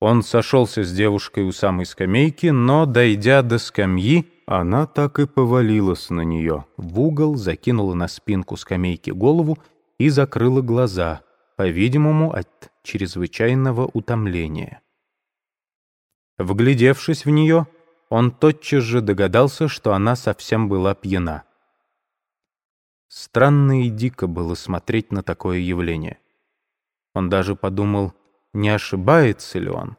Он сошелся с девушкой у самой скамейки, но, дойдя до скамьи, она так и повалилась на нее, в угол закинула на спинку скамейки голову и закрыла глаза, по-видимому, от чрезвычайного утомления. Вглядевшись в нее, он тотчас же догадался, что она совсем была пьяна. Странно и дико было смотреть на такое явление. Он даже подумал, не ошибается ли он.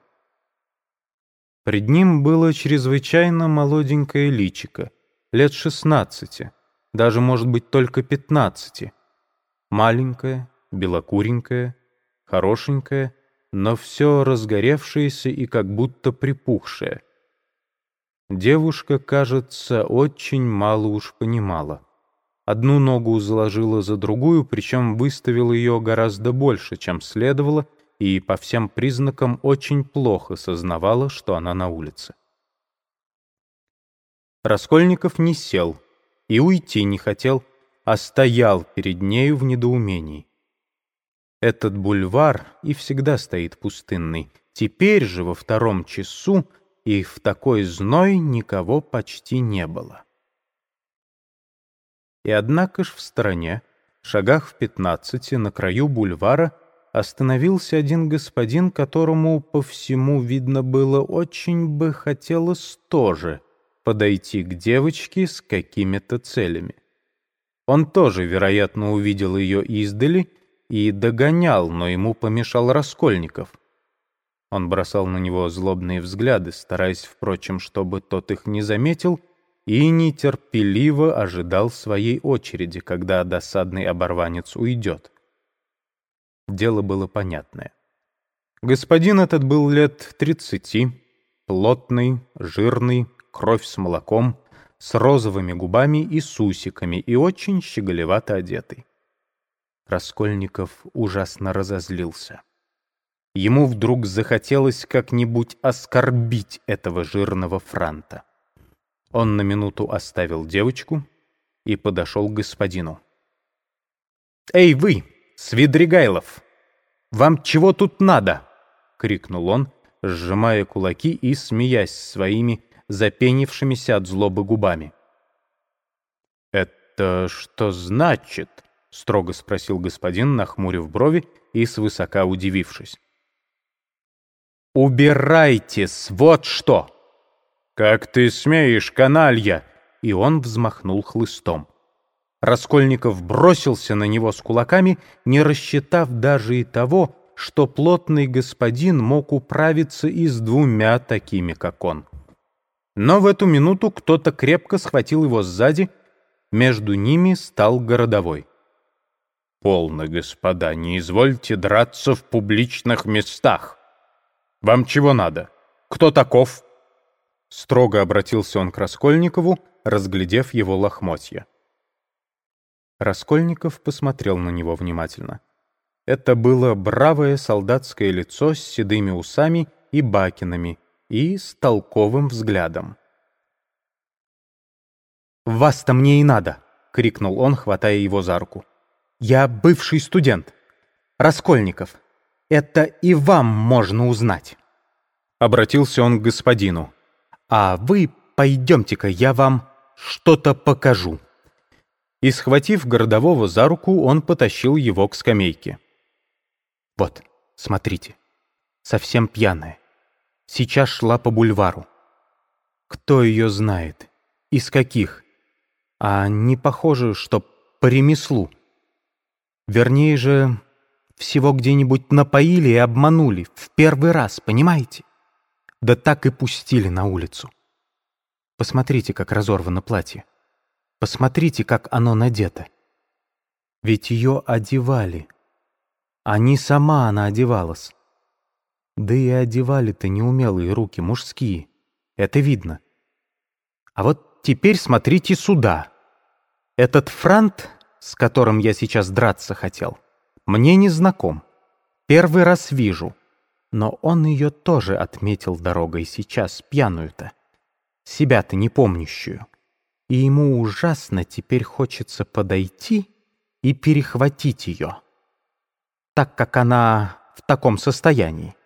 Пред ним было чрезвычайно молоденькое личико, лет шестнадцати, даже, может быть, только пятнадцати. Маленькое, белокуренькое, хорошенькое, но все разгоревшееся и как будто припухшее. Девушка, кажется, очень мало уж понимала. Одну ногу заложила за другую, причем выставила ее гораздо больше, чем следовало, и по всем признакам очень плохо сознавала, что она на улице. Раскольников не сел и уйти не хотел, а стоял перед нею в недоумении. Этот бульвар и всегда стоит пустынный. Теперь же во втором часу и в такой зной никого почти не было. И однако ж в стороне, шагах в пятнадцати, на краю бульвара, остановился один господин, которому по всему видно было очень бы хотелось тоже подойти к девочке с какими-то целями. Он тоже, вероятно, увидел ее издали и догонял, но ему помешал Раскольников. Он бросал на него злобные взгляды, стараясь, впрочем, чтобы тот их не заметил, и нетерпеливо ожидал своей очереди, когда досадный оборванец уйдет. Дело было понятное. Господин этот был лет тридцати, плотный, жирный, кровь с молоком, с розовыми губами и с усиками и очень щеголевато одетый. Раскольников ужасно разозлился. Ему вдруг захотелось как-нибудь оскорбить этого жирного франта. Он на минуту оставил девочку и подошел к господину. «Эй, вы!» «Свидригайлов! Вам чего тут надо?» — крикнул он, сжимая кулаки и смеясь своими запенившимися от злобы губами. «Это что значит?» — строго спросил господин, нахмурив брови и свысока удивившись. «Убирайтесь, вот что!» «Как ты смеешь, каналья!» И он взмахнул хлыстом. Раскольников бросился на него с кулаками, не рассчитав даже и того, что плотный господин мог управиться и с двумя такими, как он. Но в эту минуту кто-то крепко схватил его сзади, между ними стал городовой. «Полно, господа, не извольте драться в публичных местах. Вам чего надо? Кто таков?» Строго обратился он к Раскольникову, разглядев его лохмотья. Раскольников посмотрел на него внимательно. Это было бравое солдатское лицо с седыми усами и бакинами и с толковым взглядом. «Вас-то мне и надо!» — крикнул он, хватая его за руку. «Я бывший студент. Раскольников. Это и вам можно узнать!» Обратился он к господину. «А вы пойдемте-ка, я вам что-то покажу» и, схватив городового за руку, он потащил его к скамейке. «Вот, смотрите, совсем пьяная. Сейчас шла по бульвару. Кто ее знает? Из каких? А не похоже, что по ремеслу. Вернее же, всего где-нибудь напоили и обманули в первый раз, понимаете? Да так и пустили на улицу. Посмотрите, как разорвано платье. Посмотрите, как оно надето. Ведь ее одевали. А не сама она одевалась. Да и одевали-то неумелые руки, мужские. Это видно. А вот теперь смотрите сюда. Этот франт, с которым я сейчас драться хотел, мне не знаком. Первый раз вижу. Но он ее тоже отметил дорогой сейчас, пьяную-то. Себя-то не помнящую и ему ужасно теперь хочется подойти и перехватить ее, так как она в таком состоянии.